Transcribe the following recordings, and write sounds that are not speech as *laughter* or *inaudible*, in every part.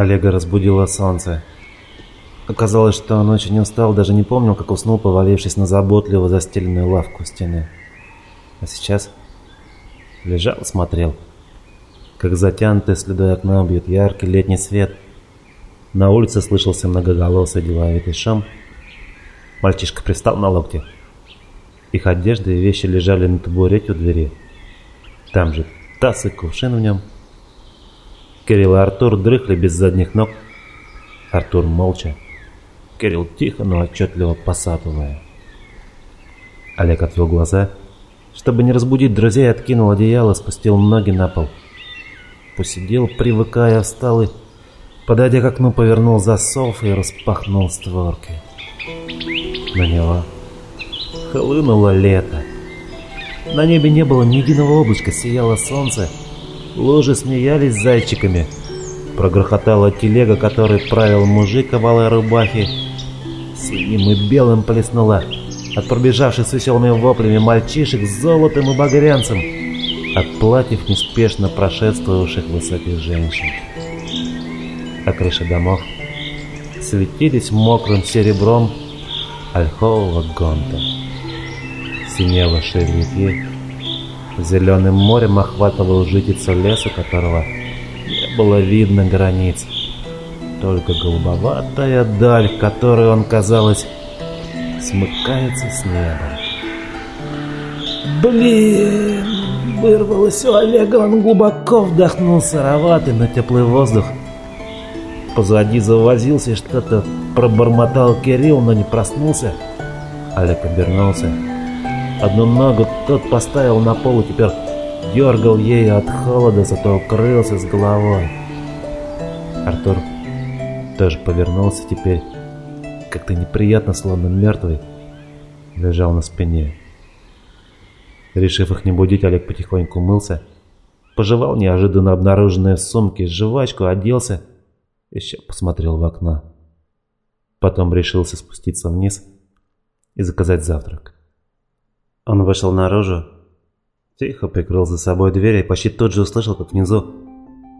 Олега разбудило солнце. Оказалось, что он очень устал, даже не помнил, как уснул, повалившись на заботливо застеленную лавку стены. А сейчас лежал смотрел, как затянутый следой окна бьет яркий летний свет. На улице слышался многоголосый деловитый шум. Мальчишка пристал на локте. Их одежда и вещи лежали на табурете у двери. Там же таз и кувшин в нем. Кирилл и Артур дрыхли без задних ног. Артур молча. Кирилл тихо, но отчетливо посатывая. Олег отвел глаза. Чтобы не разбудить друзей, откинул одеяло, спустил ноги на пол. Посидел, привыкая, встал и, подойдя к окну, повернул засов и распахнул створки. На него хлынуло лето. На небе не было ни единого облачка, сияло солнце. Лужи смеялись зайчиками. Прогрохотала телега, которой правил мужик в алой рубахе. Синим и белым плеснула от пробежавших с веселыми воплями мальчишек с золотом и багрянцем, от платьев неспешно прошествовавших высоких женщин. А крыши домов светились мокрым серебром ольхового гонта. Ширь реки, зеленым морем охватывал житицу леса, которого не было видно границ. Только голубоватая даль, которой он, казалось, смыкается с небом. Блин! Вырвалось у Олега, он глубоко вдохнул сыроватый, но теплый воздух. Позади завозился что-то, пробормотал Кирилл, но не проснулся. Олег обернулся. Одну ногу тот поставил на пол и теперь дергал ею от холода, зато укрылся с головой. Артур тоже повернулся теперь, как-то неприятно, словно мертвый, лежал на спине. Решив их не будить, Олег потихоньку умылся, пожевал неожиданно обнаруженные в сумке жвачку, оделся, еще посмотрел в окно. Потом решился спуститься вниз и заказать завтрак. Он вышел наружу, тихо прикрыл за собой дверь и почти тут же услышал, как внизу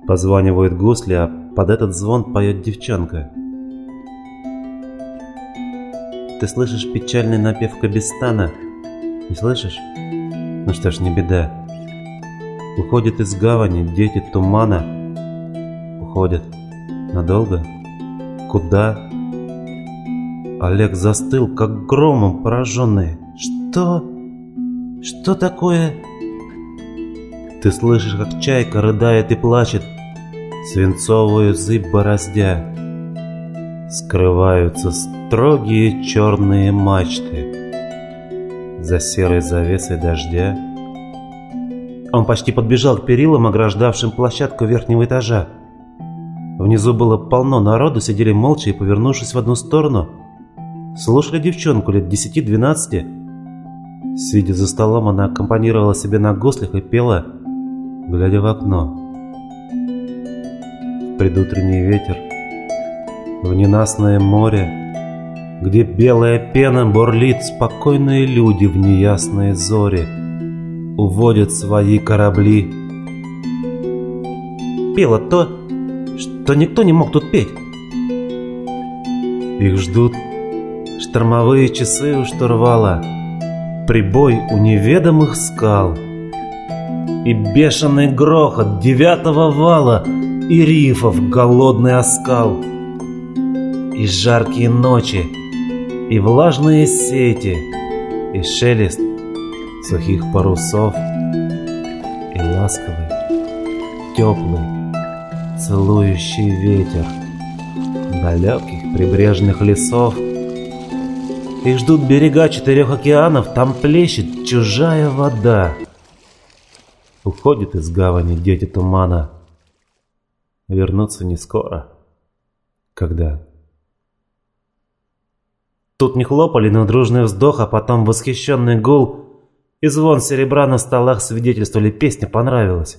позванивают гусли, а под этот звон поет девчонка. Ты слышишь печальный напев Кабистана? Не слышишь? Ну что ж, не беда. Уходят из гавани дети тумана. Уходят. Надолго? Куда? Олег застыл, как громом пораженный. Что? Что такое? Ты слышишь, как чайка рыдает и плачет, Свинцовую зыбь бороздя. Скрываются строгие черные мачты За серой завесой дождя. Он почти подбежал к перилам, ограждавшим площадку верхнего этажа. Внизу было полно народу, сидели молча и, повернувшись в одну сторону, слушали девчонку лет 10-12, Сидя за столом, она аккомпанировала себе на гуслях и пела, глядя в окно. Предутренний ветер, в ненастное море, где белая пена бурлит, спокойные люди в неясные зори уводят свои корабли. Пела то, что никто не мог тут петь. Их ждут штормовые часы у штурвала — прибой у неведомых скал. И бешеный грохот девятого вала И рифов голодный оскал. И жаркие ночи, и влажные сети И шелест сухих парусов И ласковый, теплый, целующий ветер Далеких прибрежных лесов — их ждут берега четырех океанов, там плещет чужая вода. Уходят из гавани дети тумана. Вернуться не скоро. Когда? Тут не хлопали, но дружный вздох, а потом восхищенный гул и звон серебра на столах свидетельствовали, песня понравилась.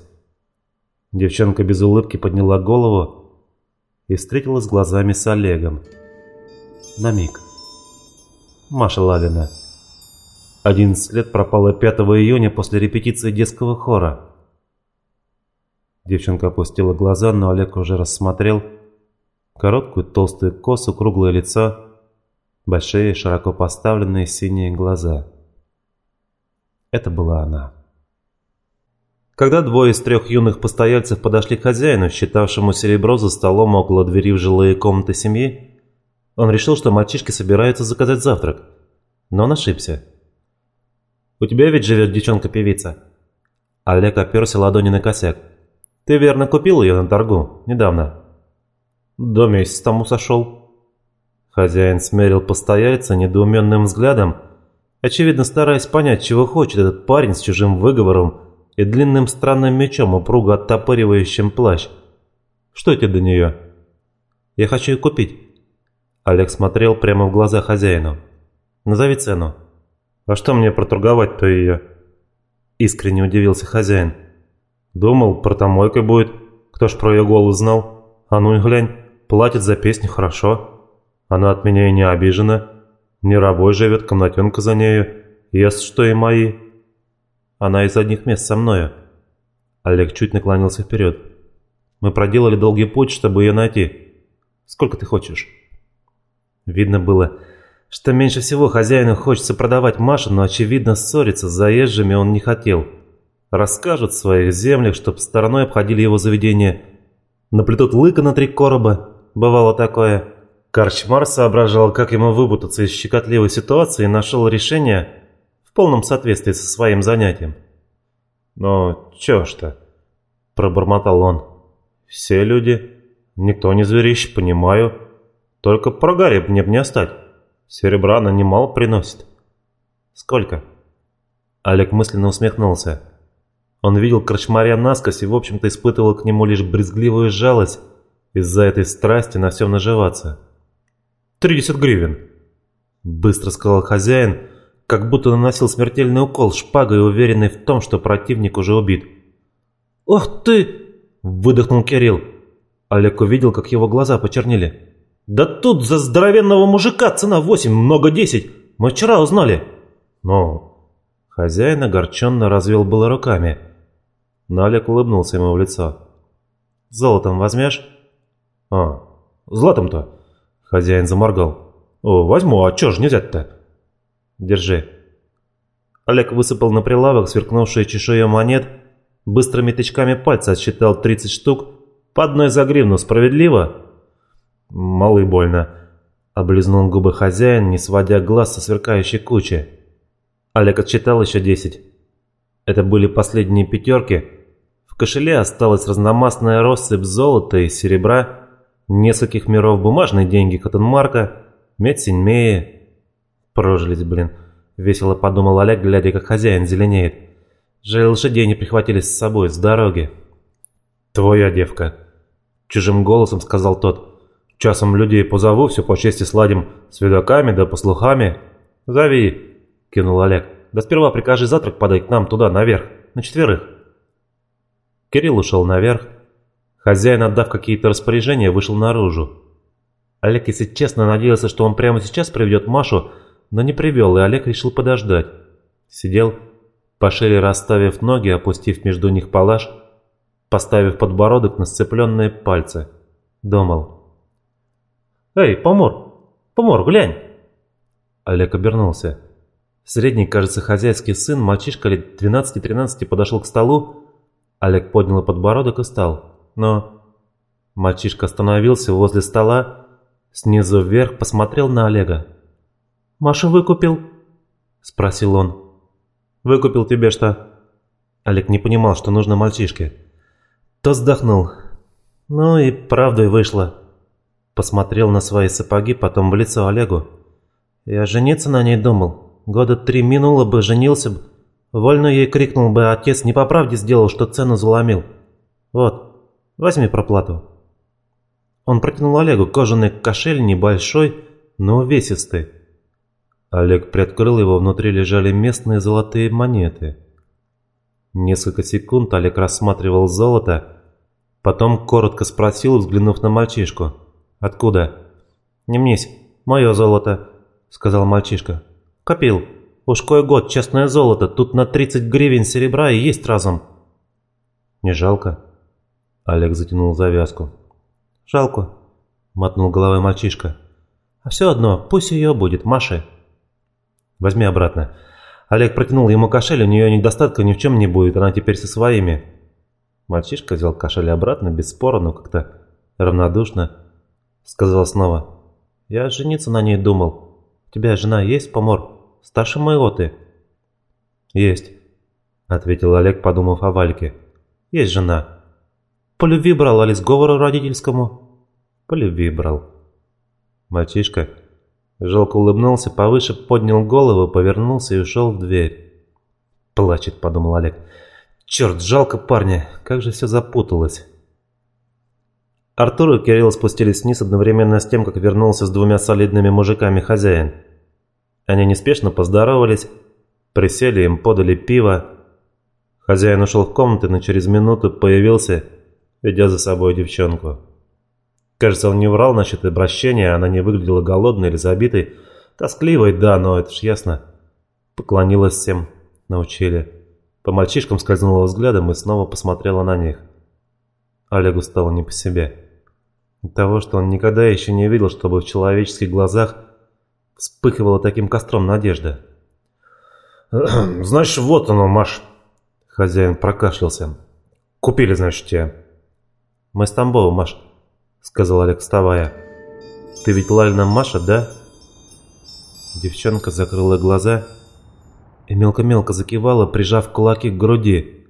Девчонка без улыбки подняла голову и встретилась глазами с Олегом. На миг. Маша Лавина. 11 лет пропала 5 июня после репетиции детского хора. Девчонка опустила глаза, но Олег уже рассмотрел, Короткую толстую косу, круглое лицо, большие широко поставленные синие глаза. Это была она. Когда двое из трех юных постояльцев подошли к хозяину, считавшему серебро за столом около двери в жилые комнаты семьи, он решил, что мальчишки собираются заказать завтрак. Но он ошибся. «У тебя ведь живет девчонка-певица?» Олег оперся ладони на косяк. «Ты верно купил ее на торгу недавно?» «До месяца тому сошел». Хозяин смерил постояльца недоуменным взглядом, очевидно стараясь понять, чего хочет этот парень с чужим выговором и длинным странным мечом, упруго оттопыривающим плащ. «Что тебе до нее?» «Я хочу ее купить». Олег смотрел прямо в глаза хозяину. «Назови цену». «А что мне проторговать-то ее?» Искренне удивился хозяин. «Думал, протомойкой будет. Кто ж про ее голос знал? А ну и глянь, платит за песню хорошо. Она от меня и не обижена. Не рабой живет, комнатенка за нею. Ест, что и мои. Она из одних мест со мною». Олег чуть наклонился вперед. «Мы проделали долгий путь, чтобы ее найти. Сколько ты хочешь?» Видно было, что меньше всего хозяину хочется продавать Машу, но, очевидно, ссориться с заезжими он не хотел. Расскажут в своих землях, чтоб стороной обходили его заведение. Наплетут лыка на три короба. Бывало такое. Корчмар соображал, как ему выпутаться из щекотливой ситуации и нашел решение в полном соответствии со своим занятием. «Но чё ж-то?» – пробормотал он. «Все люди. Никто не зверищ, понимаю. Только про Гарри мне б не остать. Серебра она немало приносит». «Сколько?» Олег мысленно усмехнулся. Он видел Крачмаря насквозь и, в общем-то, испытывал к нему лишь брезгливую жалость из-за этой страсти на всем наживаться. «Тридесят гривен», — быстро сказал хозяин, как будто наносил смертельный укол шпагой, уверенный в том, что противник уже убит. «Ох ты!» – выдохнул Кирилл. Олег увидел, как его глаза почернели. «Да тут за здоровенного мужика цена восемь, много десять. Мы вчера узнали». «Ну...» Хозяин огорченно развел было руками. Но Олег улыбнулся ему в лицо. «Золотом возьмешь?» «А, златом-то?» Хозяин заморгал. «О, возьму, а чё ж нельзя-то?» Держи». Олег высыпал на прилавок сверкнувшие чешуя монет, быстрыми тычками пальца отсчитал 30 штук, по одной за гривну, справедливо? Малый больно. Облизнул губы хозяин, не сводя глаз со сверкающей кучи. Олег отсчитал еще 10. Это были последние пятерки. В кошеле осталась разномастная россыпь золота и серебра, нескольких миров бумажные деньги Хаттенмарка, медь Синьмея, Прожились, блин. Весело подумал Олег, глядя, как хозяин зеленеет. Жаль, лошадей не прихватили с собой, с дороги. «Твоя девка», — чужим голосом сказал тот. «Часом людей позову, все по чести сладим, с видоками да послухами». «Зови», — кинул Олег. «Да сперва прикажи завтрак подать к нам туда, наверх, на четверых». Кирилл ушел наверх. Хозяин, отдав какие-то распоряжения, вышел наружу. Олег, если честно, надеялся, что он прямо сейчас приведет Машу но не привел, и Олег решил подождать. Сидел, пошире расставив ноги, опустив между них палаш, поставив подбородок на сцепленные пальцы. Думал. «Эй, помор! Помор, глянь!» Олег обернулся. Средний, кажется, хозяйский сын, мальчишка лет 12-13 подошел к столу. Олег поднял подбородок и встал. Но мальчишка остановился возле стола, снизу вверх посмотрел на Олега. Маша выкупил?» – спросил он. «Выкупил тебе что?» Олег не понимал, что нужно мальчишке. То вздохнул. «Ну и правда и вышло». Посмотрел на свои сапоги, потом в лицо Олегу. «Я жениться на ней думал. Года три минуло бы, женился бы. Вольно ей крикнул бы, отец не по правде сделал, что цену заломил. Вот, возьми проплату». Он протянул Олегу кожаный кошель небольшой, но увесистый. Олег приоткрыл его, внутри лежали местные золотые монеты. Несколько секунд Олег рассматривал золото, потом коротко спросил, взглянув на мальчишку. «Откуда?» «Не мнись, мое золото», — сказал мальчишка. «Копил. Уж кой год честное золото, тут на 30 гривен серебра и есть разом». «Не жалко?» Олег затянул завязку. «Жалко. мотнул головой мальчишка. А все одно, пусть ее будет, Маши. Возьми обратно. Олег протянул ему кошель, у нее недостатка ни в чем не будет, она теперь со своими. Мальчишка взял кошель обратно, без спора, но как-то равнодушно. Сказал снова. Я жениться на ней думал. У тебя жена есть, помор? Старше моего ты? Есть, ответил Олег, подумав о Вальке. Есть жена. По любви брал, али сговору родительскому? По любви брал. Мальчишка жалко улыбнулся, повыше поднял голову, повернулся и ушел в дверь. «Плачет», — подумал Олег. «Черт, жалко парня, как же все запуталось». Артур и Кирилл спустились вниз одновременно с тем, как вернулся с двумя солидными мужиками хозяин. Они неспешно поздоровались, присели, им подали пиво. Хозяин ушел в комнату, но через минуту появился, ведя за собой девчонку. Кажется, он не врал насчет обращения, она не выглядела голодной или забитой. Тоскливой, да, но это ж ясно. Поклонилась всем, научили. По мальчишкам скользнула взглядом и снова посмотрела на них. Олегу стало не по себе. От того, что он никогда еще не видел, чтобы в человеческих глазах вспыхивала таким костром надежда. *clears throat* «Значит, вот оно, Маш!» Хозяин прокашлялся. «Купили, значит, тебя». «Мы с Тамбова, Маш», — сказал Олег, вставая. «Ты ведь Лалина Маша, да?» Девчонка закрыла глаза и мелко-мелко закивала, прижав кулаки к груди.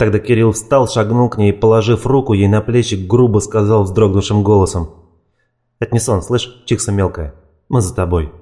Тогда Кирилл встал, шагнул к ней и, положив руку ей на плечи, грубо сказал вздрогнувшим голосом. «Это не сон, слышь, чикса мелкая, мы за тобой».